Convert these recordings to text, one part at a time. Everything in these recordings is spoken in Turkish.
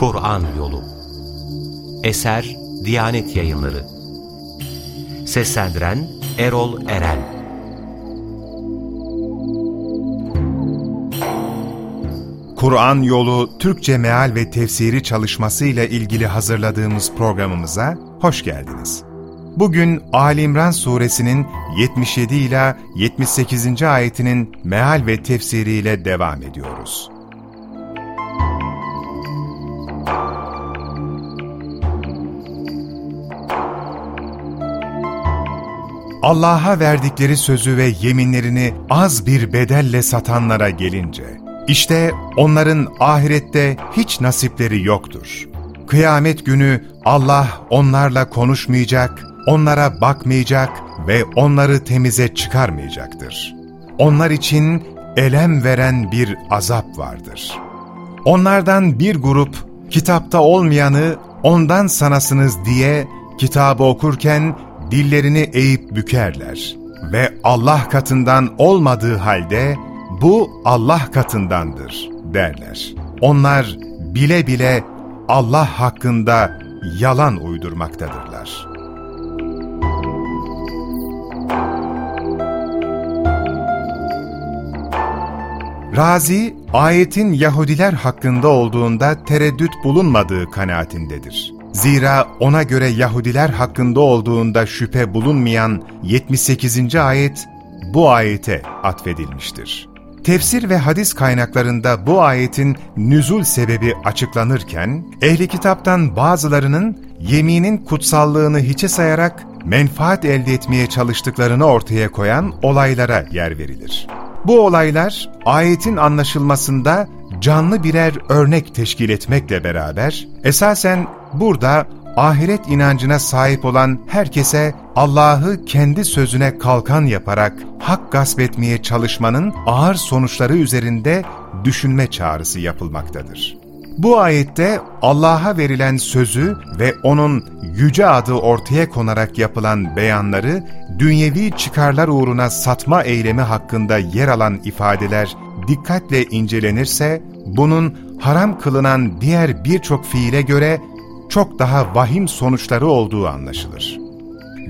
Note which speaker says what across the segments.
Speaker 1: Kur'an Yolu Eser Diyanet Yayınları Seslendiren Erol Eren
Speaker 2: Kur'an Yolu Türkçe Meal ve Tefsiri çalışması ile ilgili hazırladığımız programımıza hoş geldiniz. Bugün Ali İmran suresinin 77 ila 78. ayetinin meal ve tefsiriyle devam ediyoruz. Allah'a verdikleri sözü ve yeminlerini az bir bedelle satanlara gelince, işte onların ahirette hiç nasipleri yoktur. Kıyamet günü Allah onlarla konuşmayacak, onlara bakmayacak ve onları temize çıkarmayacaktır. Onlar için elem veren bir azap vardır. Onlardan bir grup, kitapta olmayanı ondan sanasınız diye kitabı okurken dillerini eğip bükerler ve Allah katından olmadığı halde bu Allah katındandır derler. Onlar bile bile Allah hakkında yalan uydurmaktadırlar. Razi, ayetin Yahudiler hakkında olduğunda tereddüt bulunmadığı kanaatindedir. Zira ona göre Yahudiler hakkında olduğunda şüphe bulunmayan 78. ayet bu ayete atfedilmiştir. Tefsir ve hadis kaynaklarında bu ayetin nüzul sebebi açıklanırken, ehli kitaptan bazılarının yeminin kutsallığını hiçe sayarak menfaat elde etmeye çalıştıklarını ortaya koyan olaylara yer verilir. Bu olaylar ayetin anlaşılmasında canlı birer örnek teşkil etmekle beraber, esasen burada ahiret inancına sahip olan herkese Allah'ı kendi sözüne kalkan yaparak hak gasp etmeye çalışmanın ağır sonuçları üzerinde düşünme çağrısı yapılmaktadır. Bu ayette Allah'a verilen sözü ve O'nun yüce adı ortaya konarak yapılan beyanları, dünyevi çıkarlar uğruna satma eylemi hakkında yer alan ifadeler dikkatle incelenirse, bunun haram kılınan diğer birçok fiile göre çok daha vahim sonuçları olduğu anlaşılır.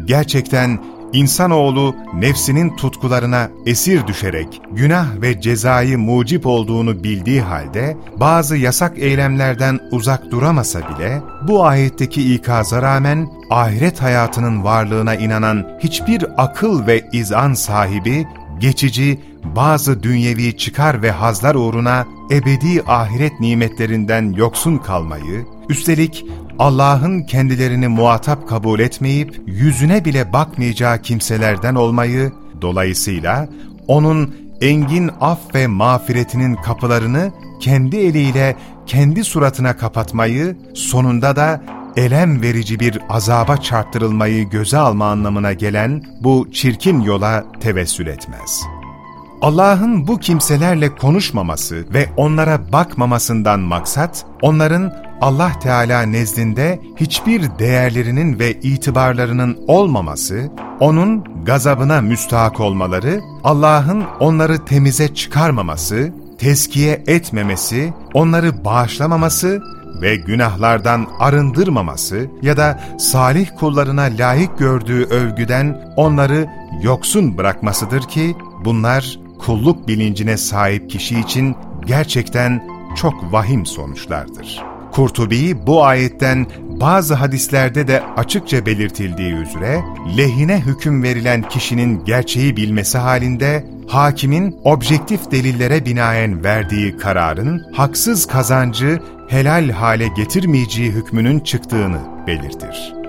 Speaker 2: Gerçekten İnsanoğlu nefsinin tutkularına esir düşerek günah ve cezayı mucip olduğunu bildiği halde bazı yasak eylemlerden uzak duramasa bile bu ayetteki ikaza rağmen ahiret hayatının varlığına inanan hiçbir akıl ve izan sahibi geçici bazı dünyevi çıkar ve hazlar uğruna ebedi ahiret nimetlerinden yoksun kalmayı, üstelik Allah'ın kendilerini muhatap kabul etmeyip yüzüne bile bakmayacağı kimselerden olmayı, dolayısıyla O'nun engin af ve mağfiretinin kapılarını kendi eliyle kendi suratına kapatmayı, sonunda da elem verici bir azaba çarptırılmayı göze alma anlamına gelen bu çirkin yola tevessül etmez. Allah'ın bu kimselerle konuşmaması ve onlara bakmamasından maksat, onların Allah Teala nezdinde hiçbir değerlerinin ve itibarlarının olmaması, O'nun gazabına müstahak olmaları, Allah'ın onları temize çıkarmaması, teskiye etmemesi, onları bağışlamaması ve günahlardan arındırmaması ya da salih kullarına layık gördüğü övgüden onları yoksun bırakmasıdır ki bunlar kulluk bilincine sahip kişi için gerçekten çok vahim sonuçlardır. Kurtubi bu ayetten bazı hadislerde de açıkça belirtildiği üzere lehine hüküm verilen kişinin gerçeği bilmesi halinde hakimin objektif delillere binaen verdiği kararın haksız kazancı helal hale getirmeyeceği hükmünün çıktığını belirtir.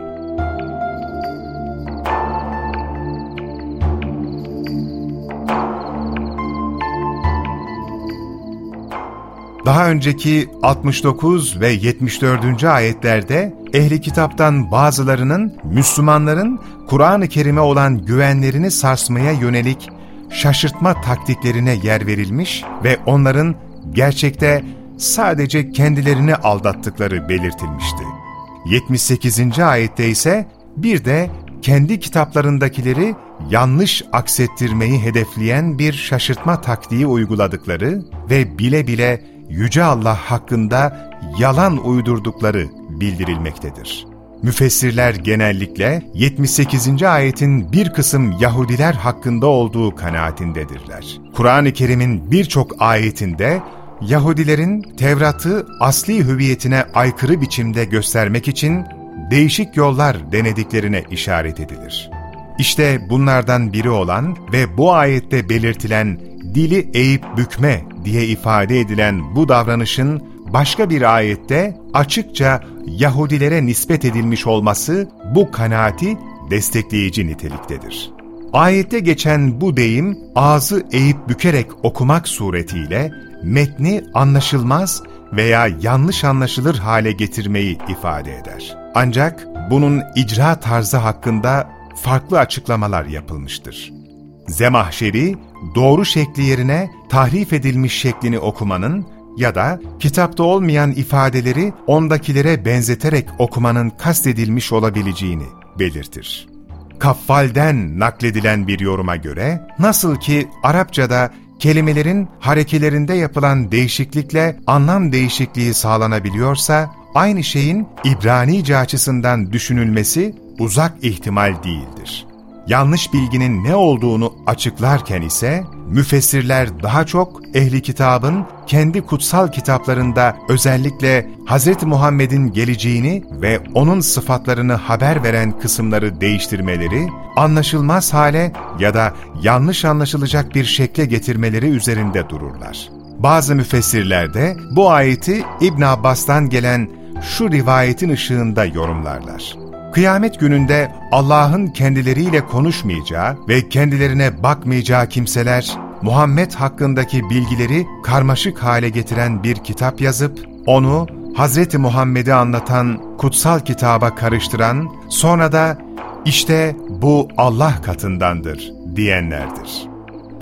Speaker 2: Daha önceki 69 ve 74. ayetlerde ehli kitaptan bazılarının Müslümanların Kur'an-ı Kerim'e olan güvenlerini sarsmaya yönelik şaşırtma taktiklerine yer verilmiş ve onların gerçekte sadece kendilerini aldattıkları belirtilmişti. 78. ayette ise bir de kendi kitaplarındakileri yanlış aksettirmeyi hedefleyen bir şaşırtma taktiği uyguladıkları ve bile bile Yüce Allah hakkında yalan uydurdukları bildirilmektedir. Müfessirler genellikle 78. ayetin bir kısım Yahudiler hakkında olduğu kanaatindedirler. Kur'an-ı Kerim'in birçok ayetinde Yahudilerin Tevrat'ı asli hüviyetine aykırı biçimde göstermek için değişik yollar denediklerine işaret edilir. İşte bunlardan biri olan ve bu ayette belirtilen dili eğip bükme diye ifade edilen bu davranışın başka bir ayette açıkça Yahudilere nispet edilmiş olması bu kanaati destekleyici niteliktedir. Ayette geçen bu deyim ağzı eğip bükerek okumak suretiyle metni anlaşılmaz veya yanlış anlaşılır hale getirmeyi ifade eder. Ancak bunun icra tarzı hakkında farklı açıklamalar yapılmıştır. Zemahşeri, doğru şekli yerine tahrif edilmiş şeklini okumanın ya da kitapta olmayan ifadeleri ondakilere benzeterek okumanın kastedilmiş olabileceğini belirtir. Kaffal'den nakledilen bir yoruma göre, nasıl ki Arapçada kelimelerin harekelerinde yapılan değişiklikle anlam değişikliği sağlanabiliyorsa, aynı şeyin İbranice açısından düşünülmesi uzak ihtimal değildir. Yanlış bilginin ne olduğunu açıklarken ise müfessirler daha çok ehli kitabın kendi kutsal kitaplarında özellikle Hz. Muhammed'in geleceğini ve onun sıfatlarını haber veren kısımları değiştirmeleri, anlaşılmaz hale ya da yanlış anlaşılacak bir şekle getirmeleri üzerinde dururlar. Bazı müfessirler de bu ayeti İbn Abbas'tan gelen şu rivayetin ışığında yorumlarlar. Kıyamet gününde Allah'ın kendileriyle konuşmayacağı ve kendilerine bakmayacağı kimseler, Muhammed hakkındaki bilgileri karmaşık hale getiren bir kitap yazıp, onu Hz. Muhammed'i anlatan kutsal kitaba karıştıran, sonra da işte bu Allah katındandır diyenlerdir.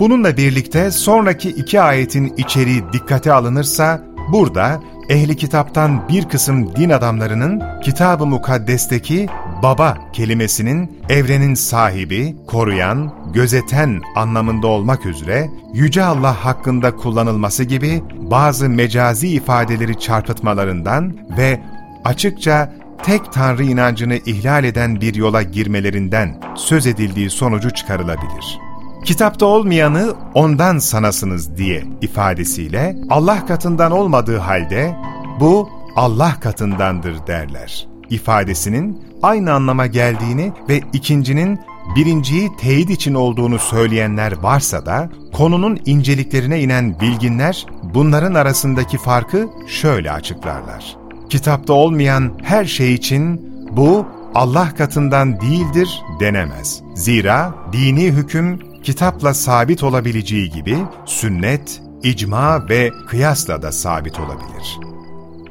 Speaker 2: Bununla birlikte sonraki iki ayetin içeriği dikkate alınırsa, burada ehli kitaptan bir kısım din adamlarının Kitab-ı Mukaddes'teki baba kelimesinin evrenin sahibi, koruyan, gözeten anlamında olmak üzere Yüce Allah hakkında kullanılması gibi bazı mecazi ifadeleri çarpıtmalarından ve açıkça tek tanrı inancını ihlal eden bir yola girmelerinden söz edildiği sonucu çıkarılabilir. Kitapta olmayanı ondan sanasınız diye ifadesiyle Allah katından olmadığı halde bu Allah katındandır derler. İfadesinin aynı anlama geldiğini ve ikincinin birinciyi teyit için olduğunu söyleyenler varsa da konunun inceliklerine inen bilginler bunların arasındaki farkı şöyle açıklarlar. Kitapta olmayan her şey için bu Allah katından değildir denemez. Zira dini hüküm kitapla sabit olabileceği gibi sünnet, icma ve kıyasla da sabit olabilir.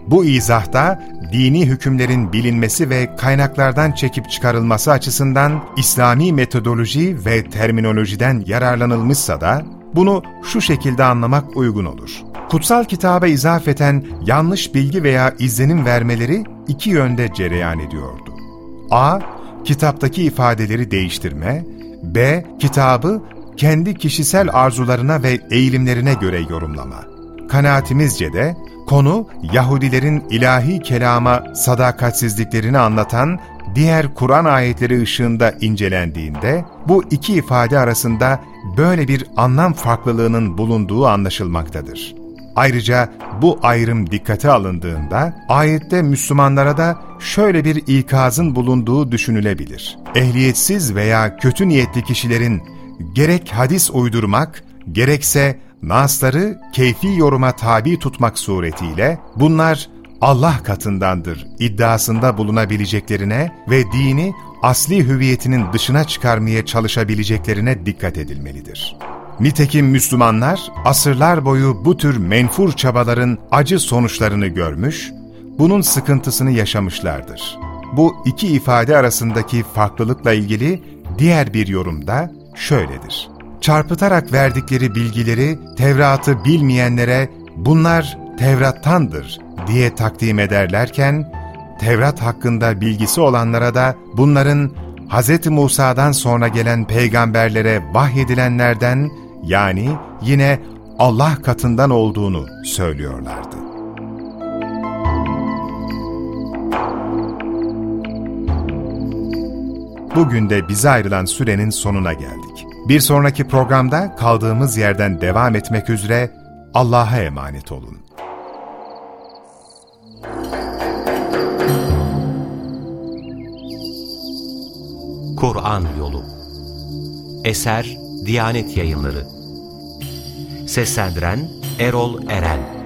Speaker 2: Bu izahta dini hükümlerin bilinmesi ve kaynaklardan çekip çıkarılması açısından İslami metodoloji ve terminolojiden yararlanılmışsa da bunu şu şekilde anlamak uygun olur. Kutsal kitaba izafeten yanlış bilgi veya izlenim vermeleri iki yönde cereyan ediyordu. A. Kitaptaki ifadeleri değiştirme, B. Kitabı kendi kişisel arzularına ve eğilimlerine göre yorumlama. Kanaatimizce de konu Yahudilerin ilahi kelama sadakatsizliklerini anlatan diğer Kur'an ayetleri ışığında incelendiğinde bu iki ifade arasında böyle bir anlam farklılığının bulunduğu anlaşılmaktadır. Ayrıca bu ayrım dikkate alındığında ayette Müslümanlara da şöyle bir ikazın bulunduğu düşünülebilir. Ehliyetsiz veya kötü niyetli kişilerin gerek hadis uydurmak, gerekse nasları keyfi yoruma tabi tutmak suretiyle bunlar Allah katındandır iddiasında bulunabileceklerine ve dini asli hüviyetinin dışına çıkarmaya çalışabileceklerine dikkat edilmelidir. Nitekim Müslümanlar asırlar boyu bu tür menfur çabaların acı sonuçlarını görmüş, bunun sıkıntısını yaşamışlardır. Bu iki ifade arasındaki farklılıkla ilgili diğer bir yorumda şöyledir çarpıtarak verdikleri bilgileri Tevrat'ı bilmeyenlere bunlar Tevrat'tandır diye takdim ederlerken, Tevrat hakkında bilgisi olanlara da bunların Hz. Musa'dan sonra gelen peygamberlere vahyedilenlerden yani yine Allah katından olduğunu söylüyorlardı. Bugün de bize ayrılan sürenin sonuna geldik. Bir sonraki programda kaldığımız yerden devam etmek üzere Allah'a emanet olun.
Speaker 1: Kur'an Yolu Eser Diyanet Yayınları Seslendiren Erol Eren